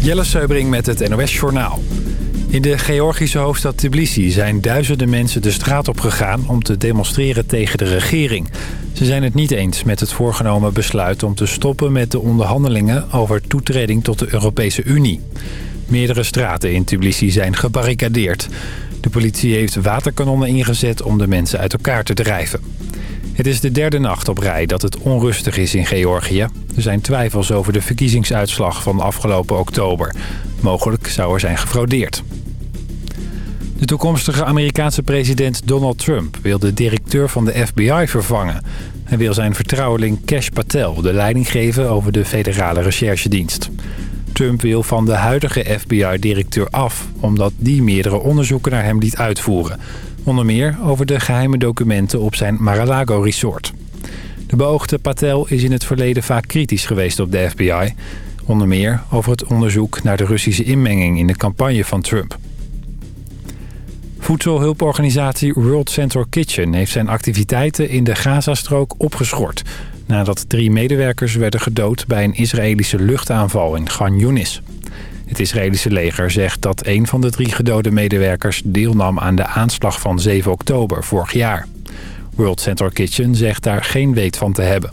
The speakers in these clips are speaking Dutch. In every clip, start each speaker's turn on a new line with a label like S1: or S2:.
S1: Jelle Seubring met het NOS Journaal. In de Georgische hoofdstad Tbilisi zijn duizenden mensen de straat op gegaan... om te demonstreren tegen de regering. Ze zijn het niet eens met het voorgenomen besluit om te stoppen met de onderhandelingen... over toetreding tot de Europese Unie. Meerdere straten in Tbilisi zijn gebarricadeerd. De politie heeft waterkanonnen ingezet om de mensen uit elkaar te drijven. Het is de derde nacht op rij dat het onrustig is in Georgië. Er zijn twijfels over de verkiezingsuitslag van afgelopen oktober. Mogelijk zou er zijn gefraudeerd. De toekomstige Amerikaanse president Donald Trump wil de directeur van de FBI vervangen. Hij wil zijn vertrouweling Cash Patel de leiding geven over de federale recherchedienst. Trump wil van de huidige FBI-directeur af... omdat die meerdere onderzoeken naar hem liet uitvoeren. Onder meer over de geheime documenten op zijn Mar-a-Lago-resort. De beoogde Patel is in het verleden vaak kritisch geweest op de FBI. Onder meer over het onderzoek naar de Russische inmenging in de campagne van Trump. Voedselhulporganisatie World Central Kitchen heeft zijn activiteiten in de Gazastrook opgeschort... nadat drie medewerkers werden gedood bij een Israëlische luchtaanval in Gan Yunis. Het Israëlische leger zegt dat een van de drie gedode medewerkers deelnam aan de aanslag van 7 oktober vorig jaar. World Central Kitchen zegt daar geen weet van te hebben.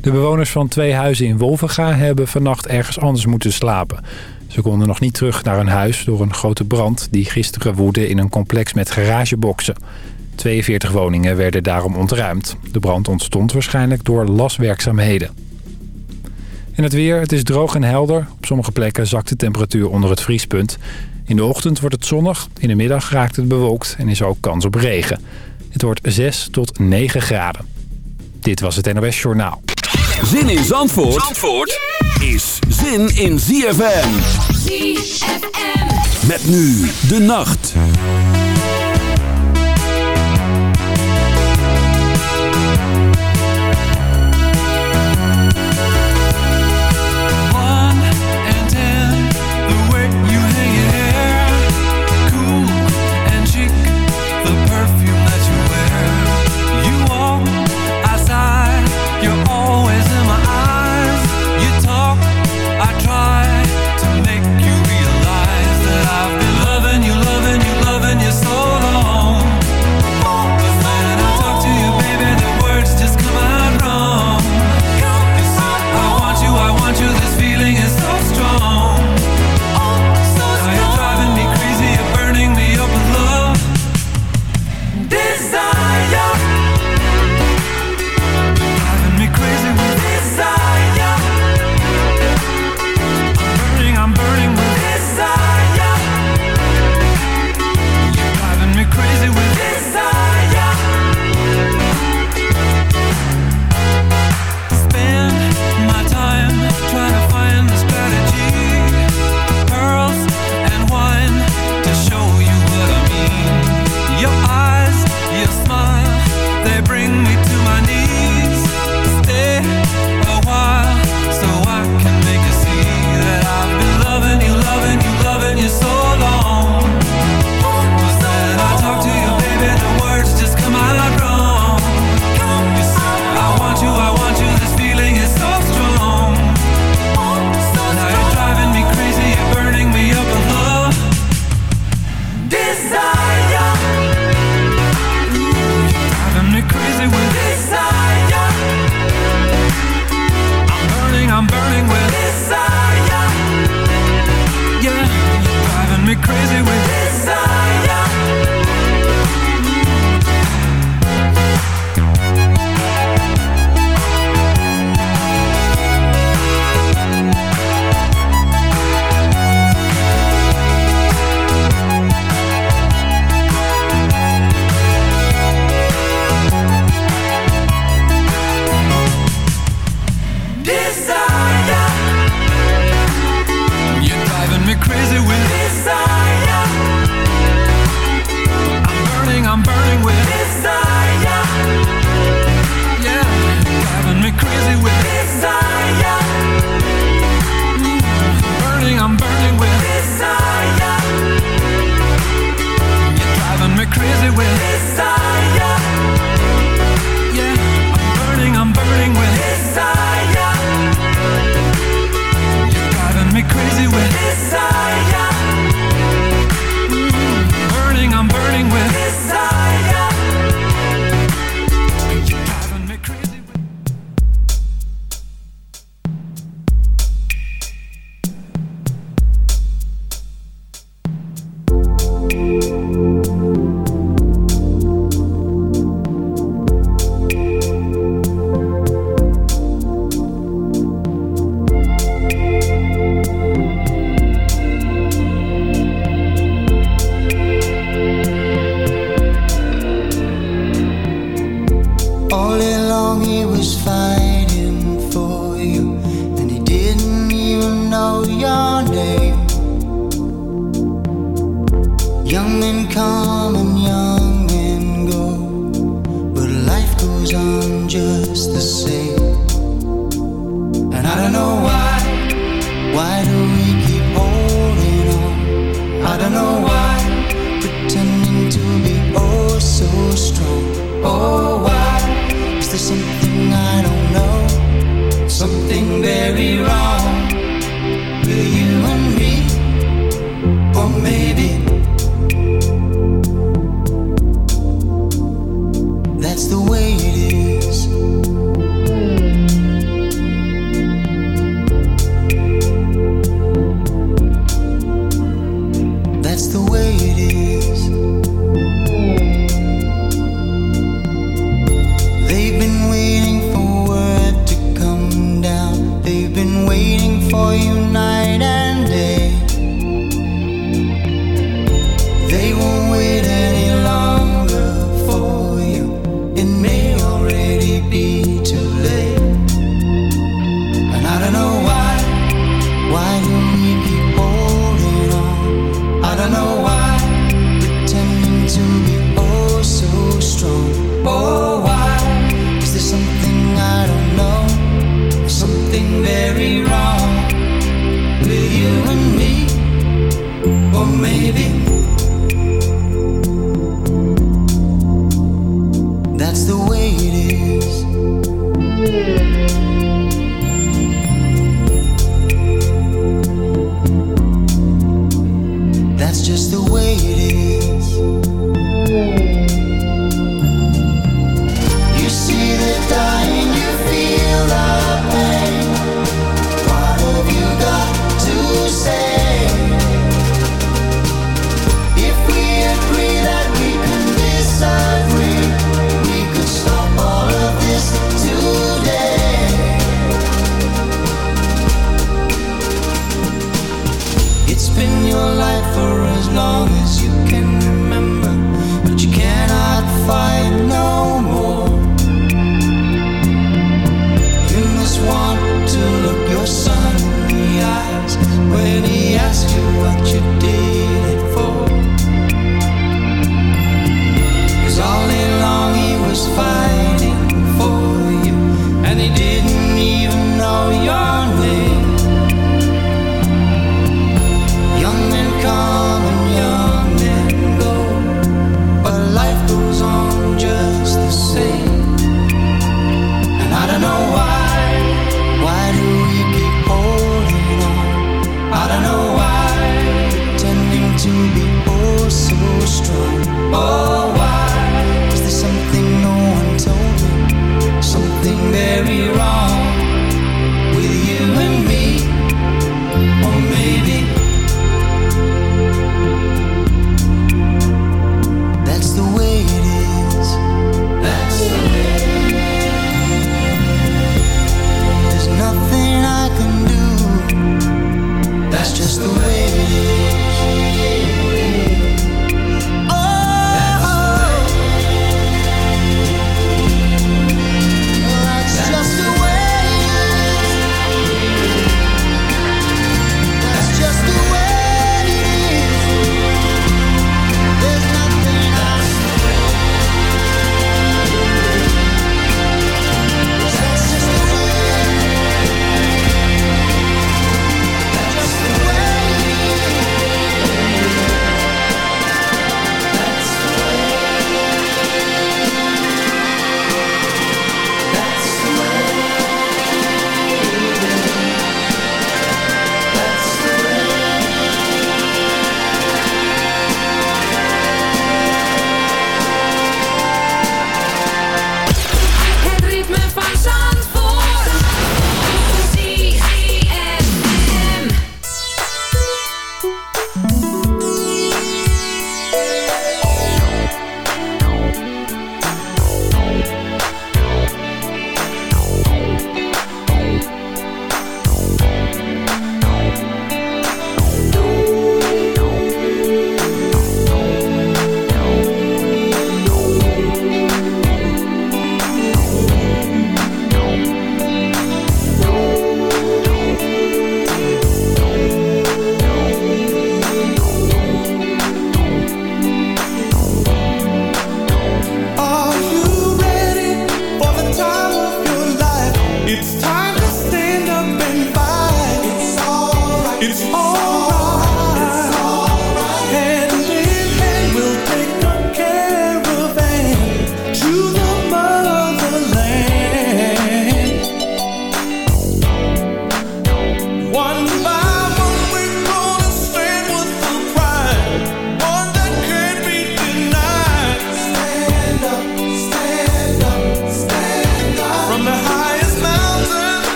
S1: De bewoners van twee huizen in Wolvenga hebben vannacht ergens anders moeten slapen. Ze konden nog niet terug naar hun huis door een grote brand die gisteren woedde in een complex met garageboxen. 42 woningen werden daarom ontruimd. De brand ontstond waarschijnlijk door laswerkzaamheden. En het weer, het is droog en helder. Op sommige plekken zakt de temperatuur onder het vriespunt. In de ochtend wordt het zonnig, in de middag raakt het bewolkt en is ook kans op regen. Het wordt 6 tot 9 graden. Dit was het NOS Journaal.
S2: Zin in Zandvoort, Zandvoort is zin in ZFM.
S3: ZFM.
S2: Met nu de nacht.
S3: is fine.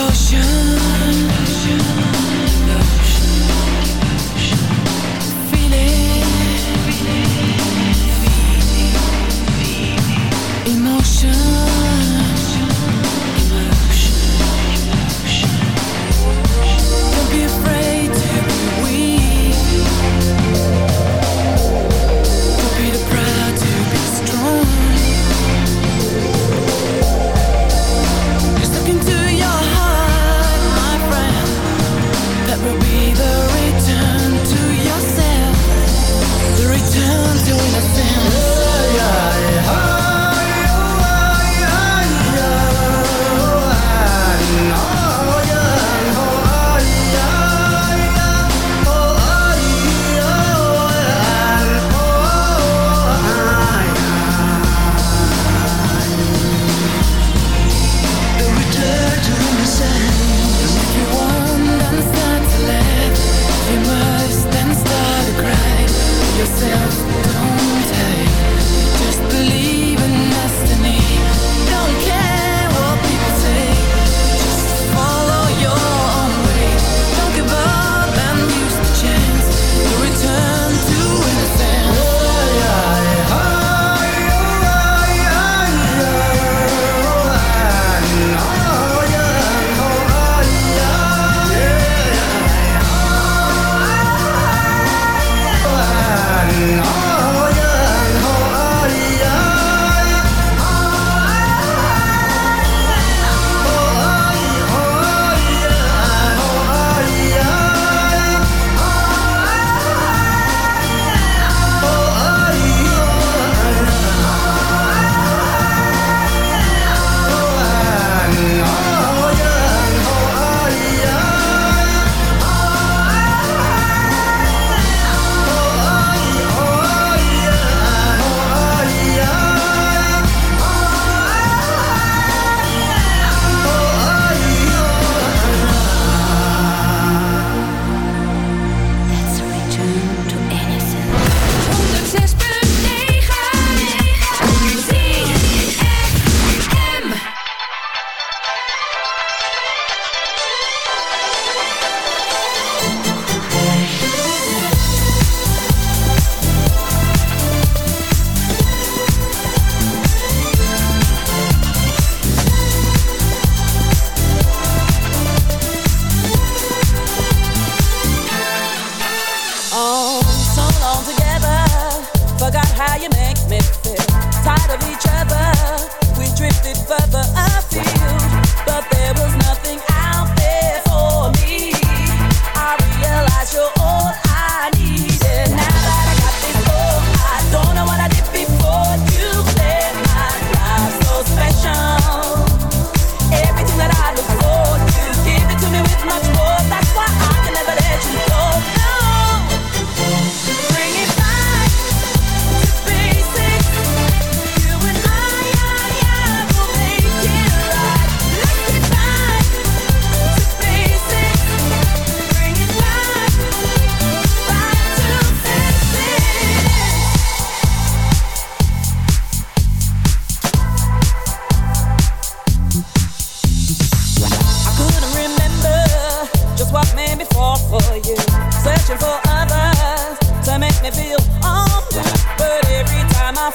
S3: 冒险。searching for
S4: others to make me feel on. But every time I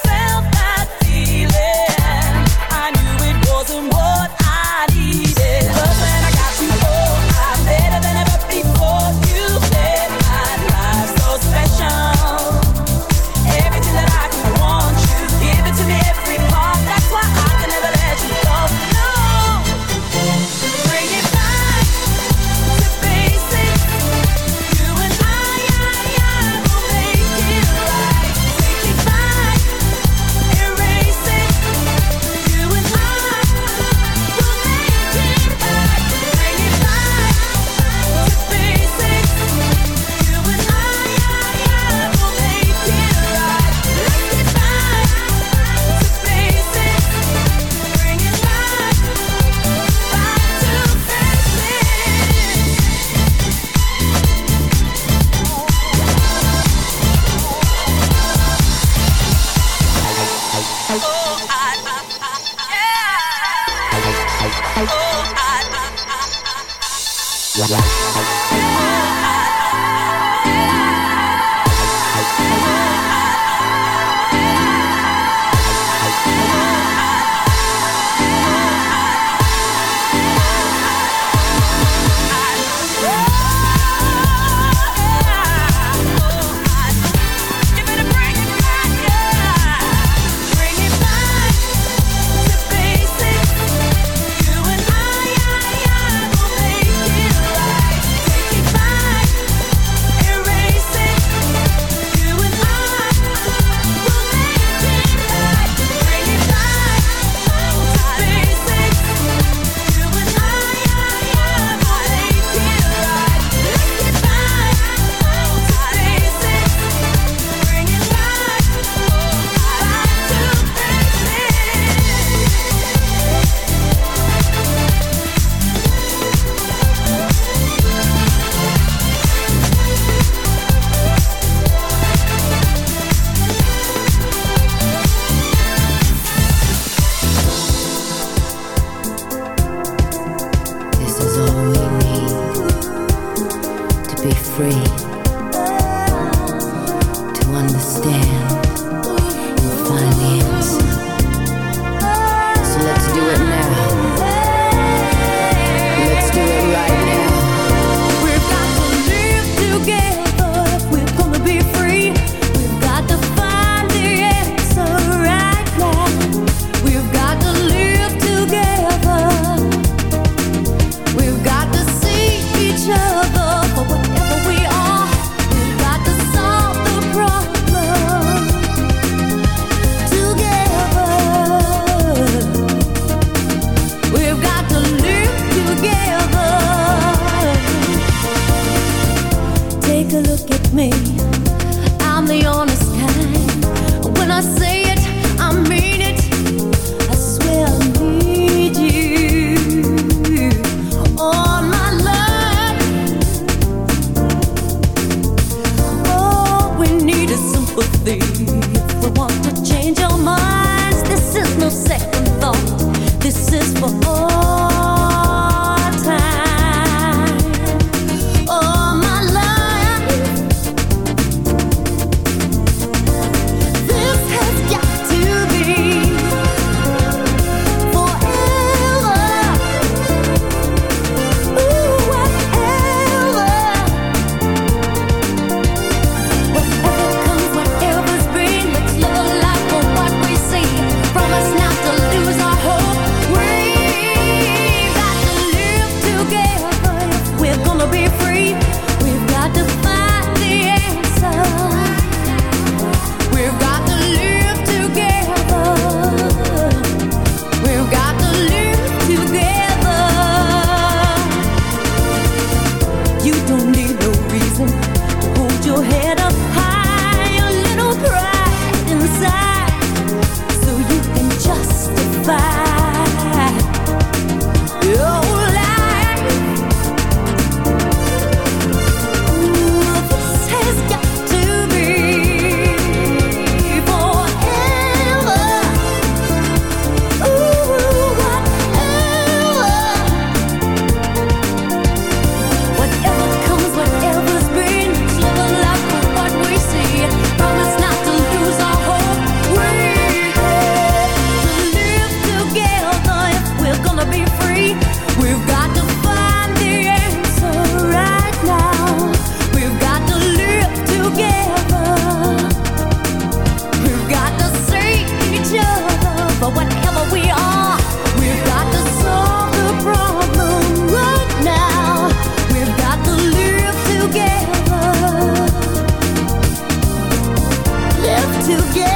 S4: together.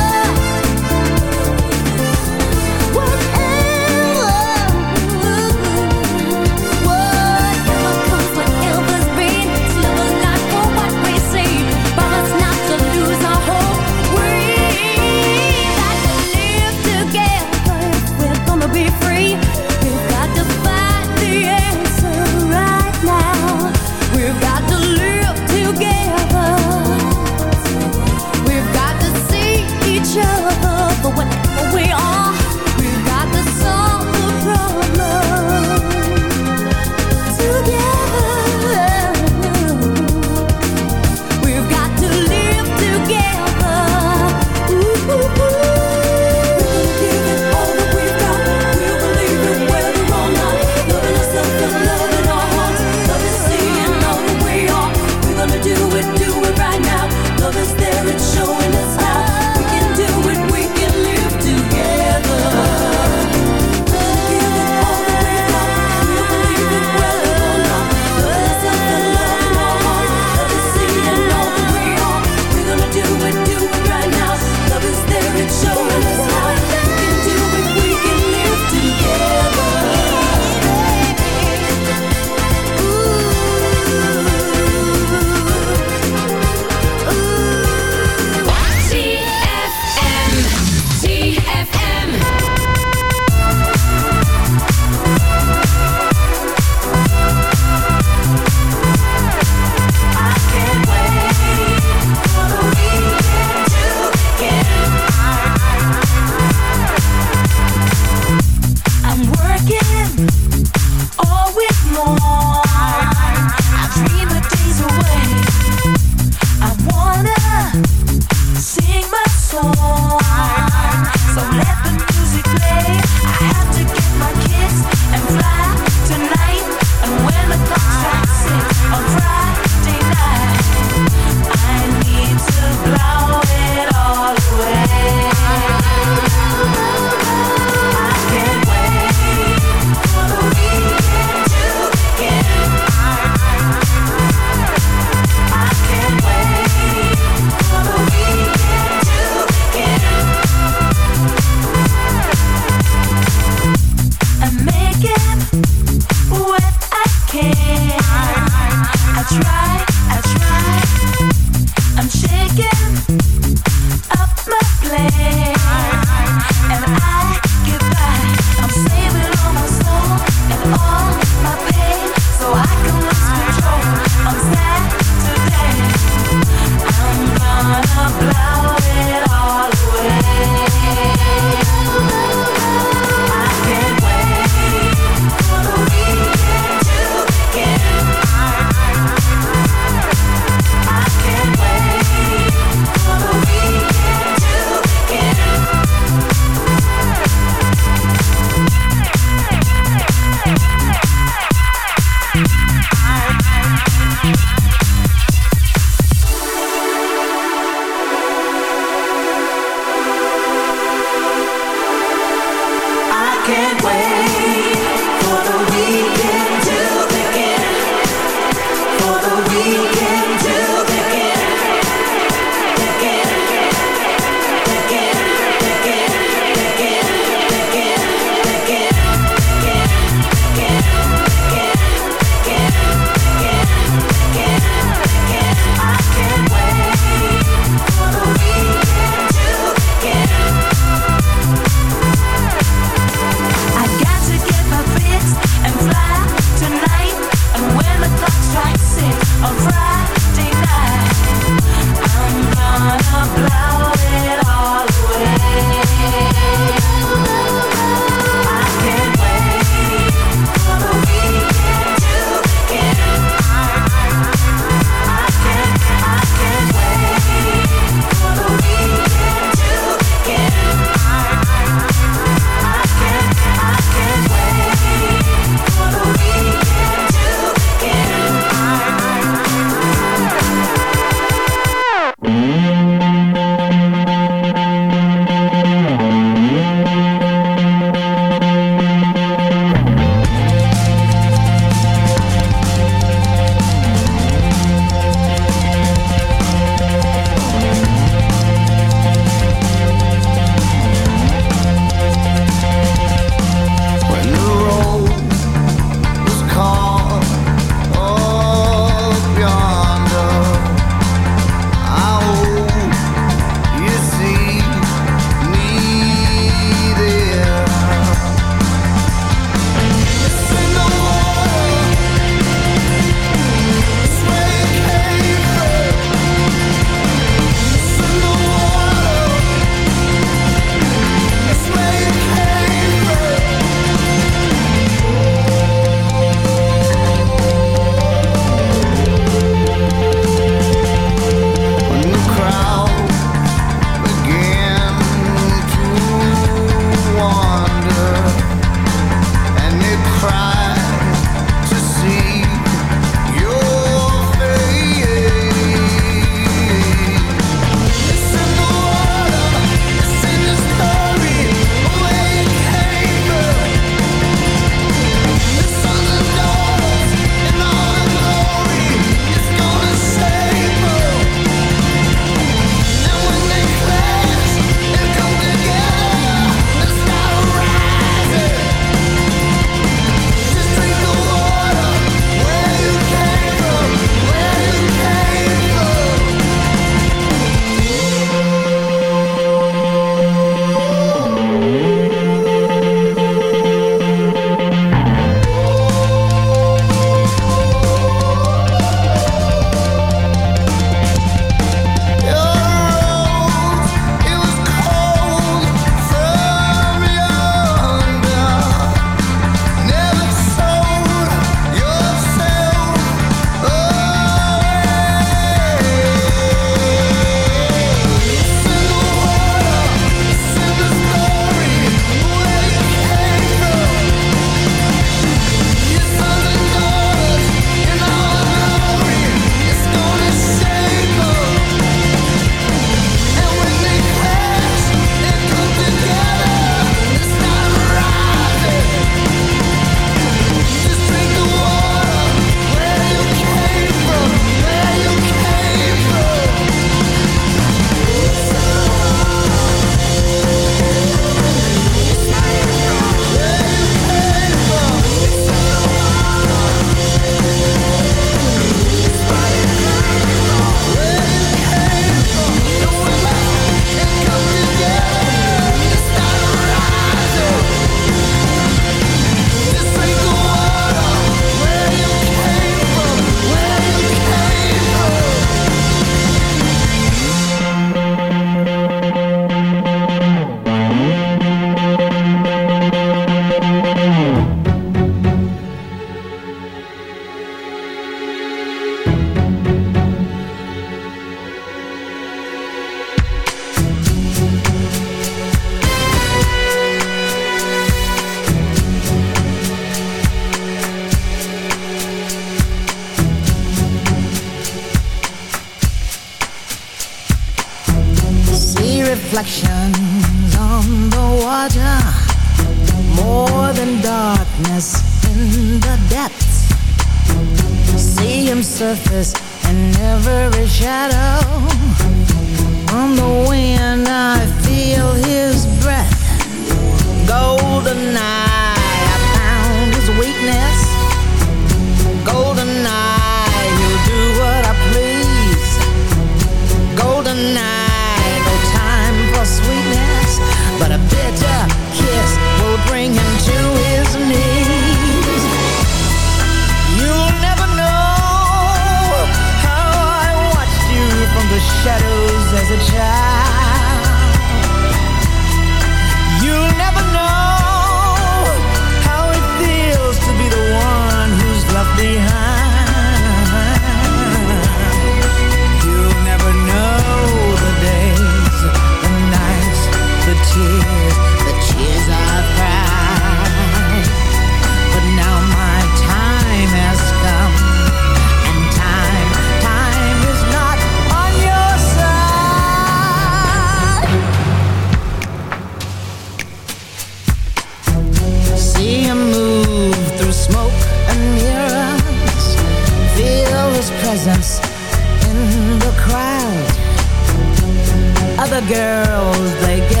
S4: Other
S5: girls, they gather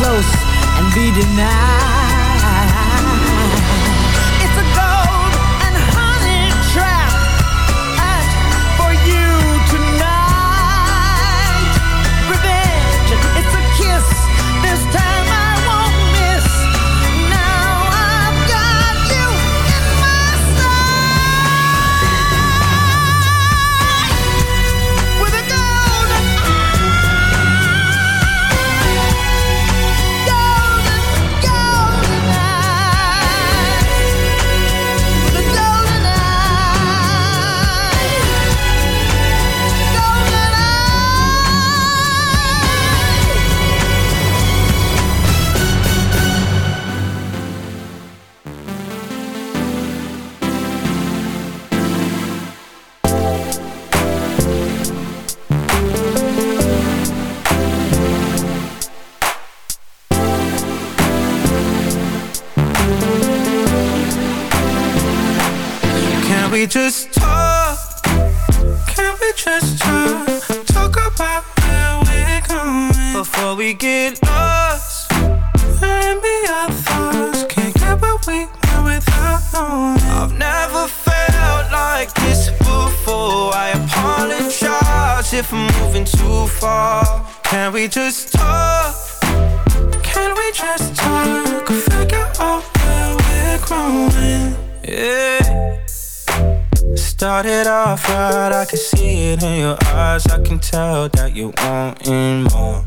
S5: close and be denied.
S6: Before we get lost. Maybe our thoughts can't get what we want without knowing. I've never felt like this before. I apologize if I'm moving too far. Can we just talk? Can we just talk? Figure out where we're growing. Yeah. Started off right, I can see it in your eyes. I can tell that you wanting more.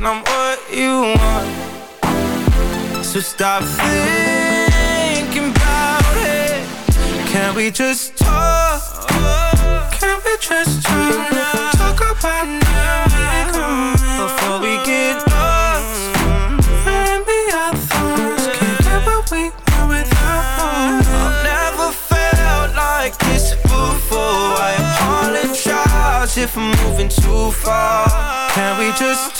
S6: and I'm what you want. So stop thinking about it. Can we just talk? Can we just talk? Talk about now. Before we get lost. And be our thoughts. Can't get what we want without. One I've never felt like this before. I apologize if I'm moving too far. Can we just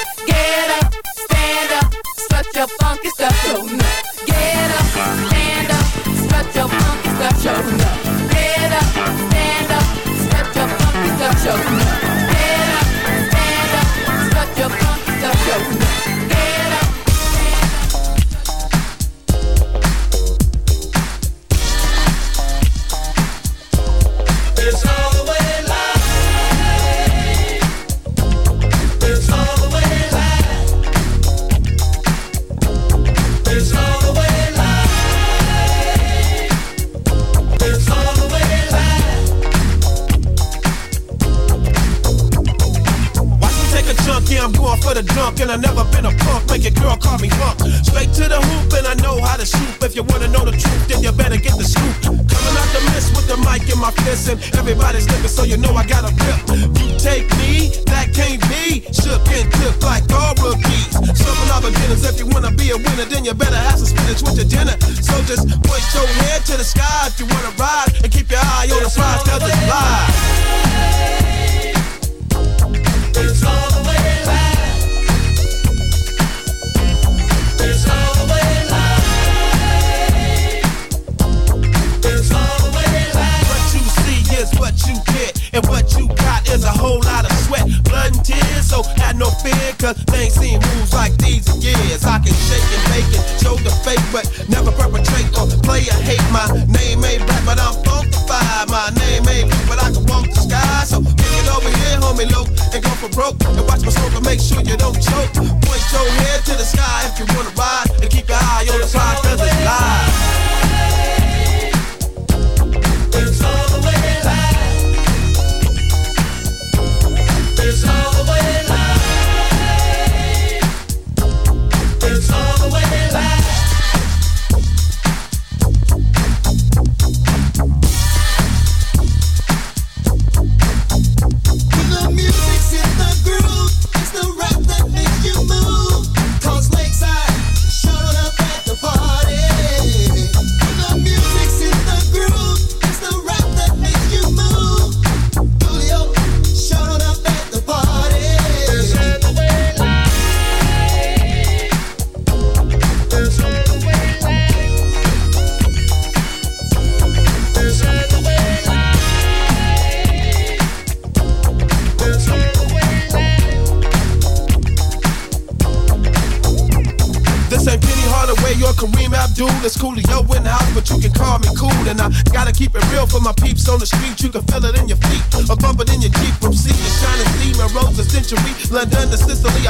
S7: me low and go for broke. And watch my smoke and make sure you don't choke. Point your head to the sky if you wanna ride. And keep your eye on the prize, cause it's live.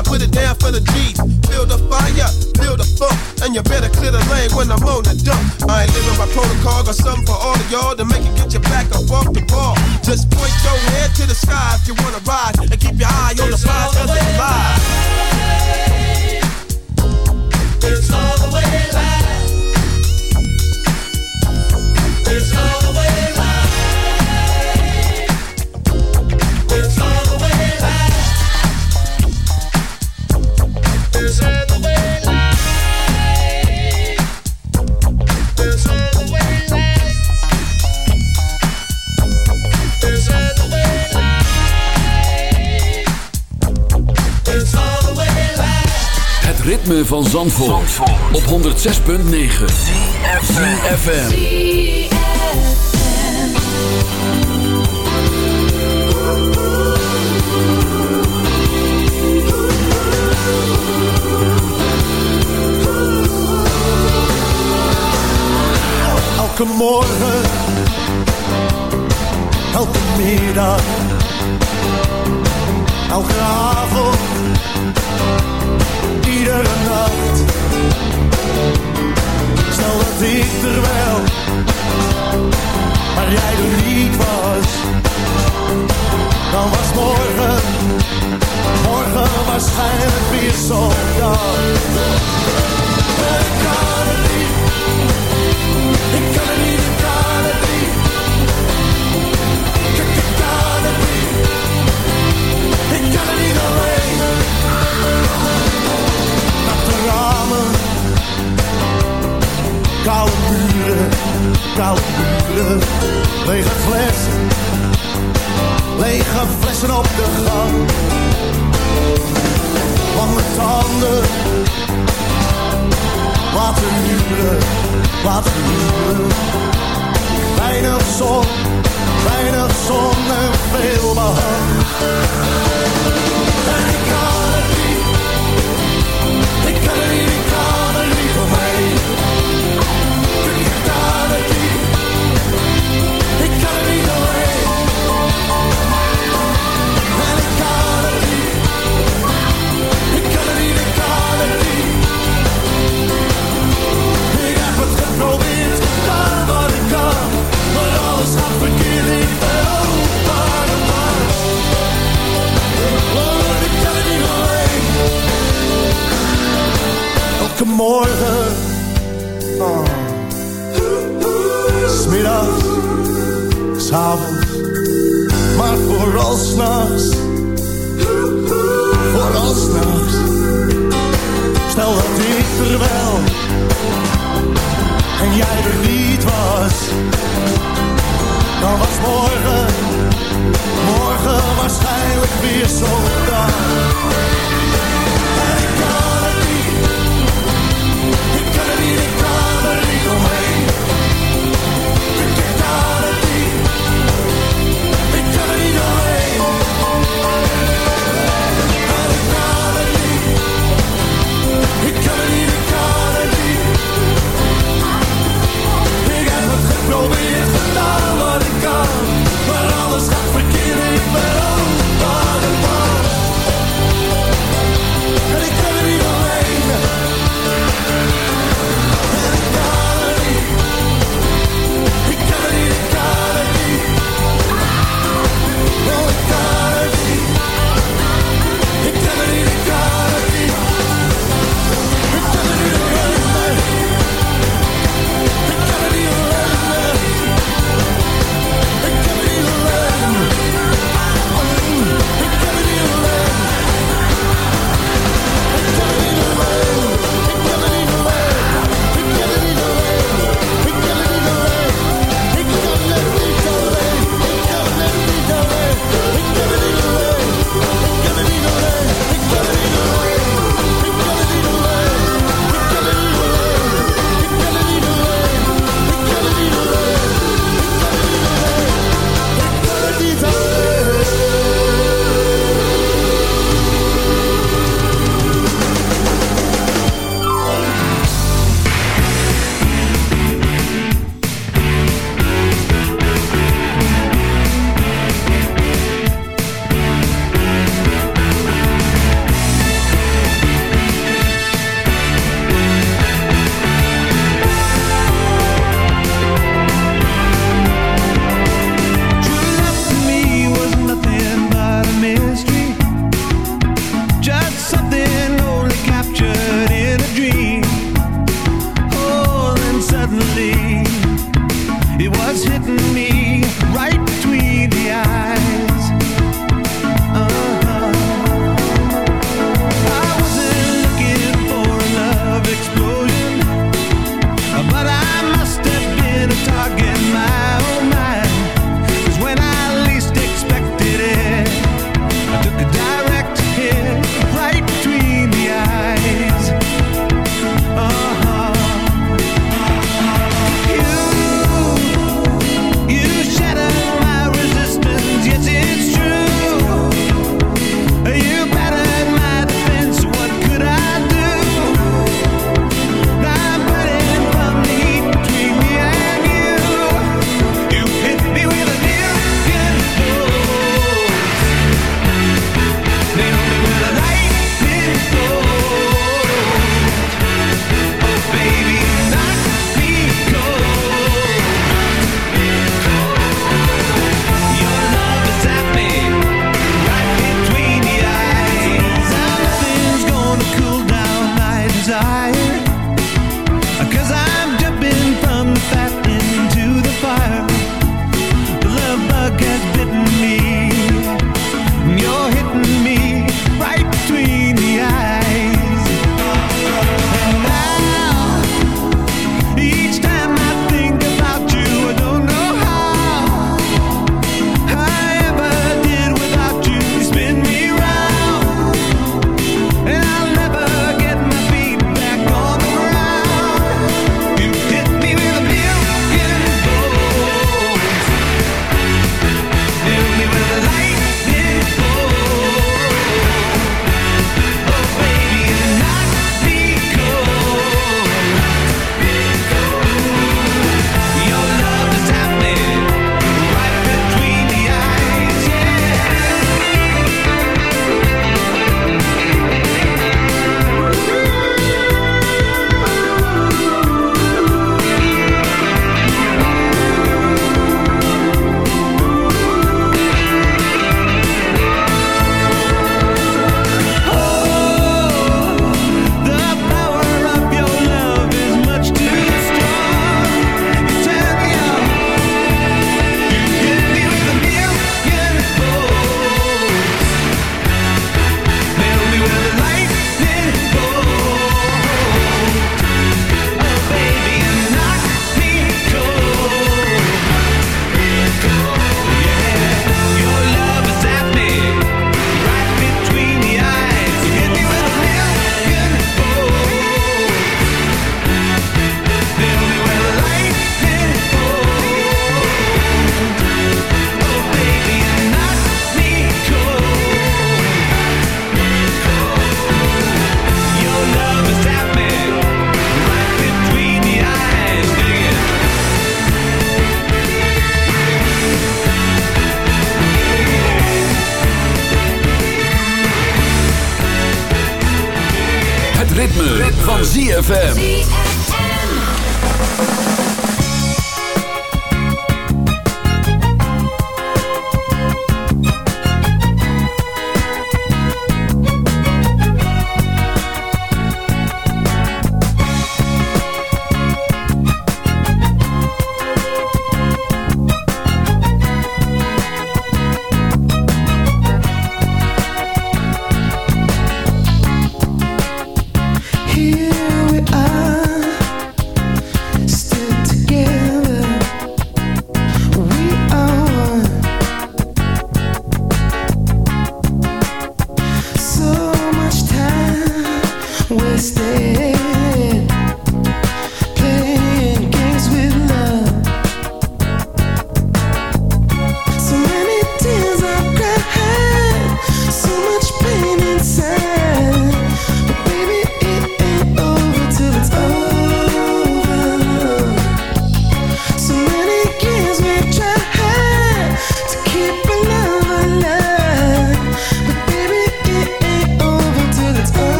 S7: I put it down for the G's. Build a fire, build a funk, and you better clear the lane when I'm on the dump. I ain't living by protocol, got something for all of y'all to make it get your back up off
S8: van Zandvoort, Zandvoort. op 106.9 CFFM
S9: Elke morgen Elke middag Elke avond iedere nacht. Stel dat ik er wel, maar jij er niet was. Dan was morgen, morgen waarschijnlijk weer zo'n dag. Ik kan niet, ik kan niet, ik kan niet. Koude buren, koude buren, lege flessen, lege flessen op de gang. Lange tanden, wat een huren, wat een. Weinig zon, weinig zon en veel behang. Ik kan het niet, ik kan het niet.